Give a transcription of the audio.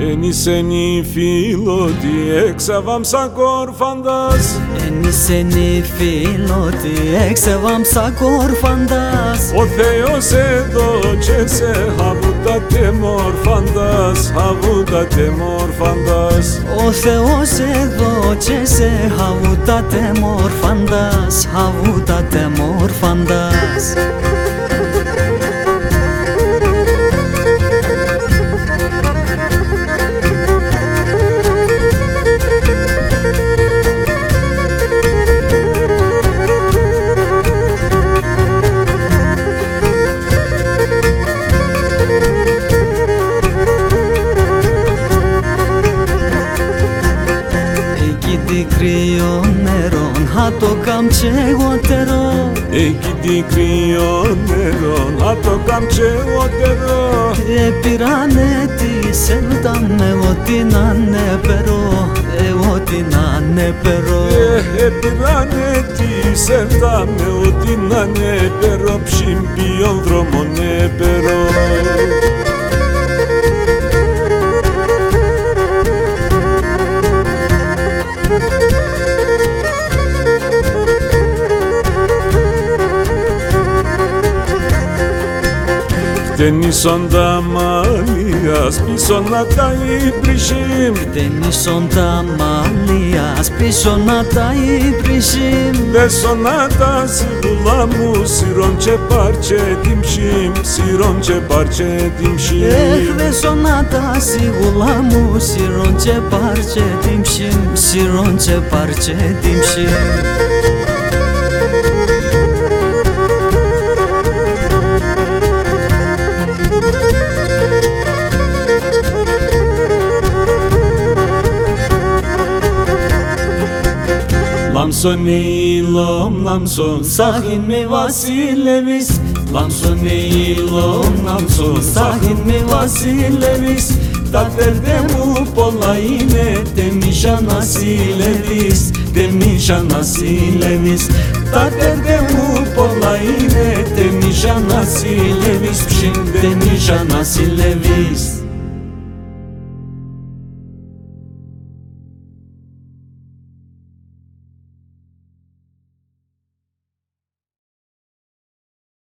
Ενισενή φίλο τι έξαβαμ σαν κορφαντάς Ενισενή φίλο τι έξαβαμ σαν κορφαντάς Ο Θεός εδώ και σε χαβούτα μορφαντάς Χαβούτα μορφαντάς Ο Θεός εδώ και σε χαβούτα μορφαντάς Χαβούτα μορφαντάς Εκεί κρύο νερό, να το καμψεγότερο Εκεί τι κρύο νερό, να το καμψεγότερο Επήρανε τη σέλτα με ό,τι να είναι περό. Ε, ό,τι να είναι περό. Επήρανε τη σέλτα με ό,τι να είναι περό. Ψυμπιον δρόμον επερό Ταινίσον τα μαλλίας πίσω να τα υπρυσίμ Ταινίσον τα μαλλίας πίσω να τα υπρυσίμ Δέσω να τα σιγουλά μου σιρόν και πάρτσε την ψήμ Σιρόν και πάρτσε την ψήμ Έχ δέσω να τα σιγουλά μου σιρόν και πάρτσε την ψήμ Σιρόν και πάρτσε την Lamson neylom lamson sahin mi vasileviz Lamson neylom lamson sahin mi vasileviz Takderde bu polayine demişa nasileviz Demişa nasileviz Takderde bu polayine demişa nasileviz Şimdi demişa nasileviz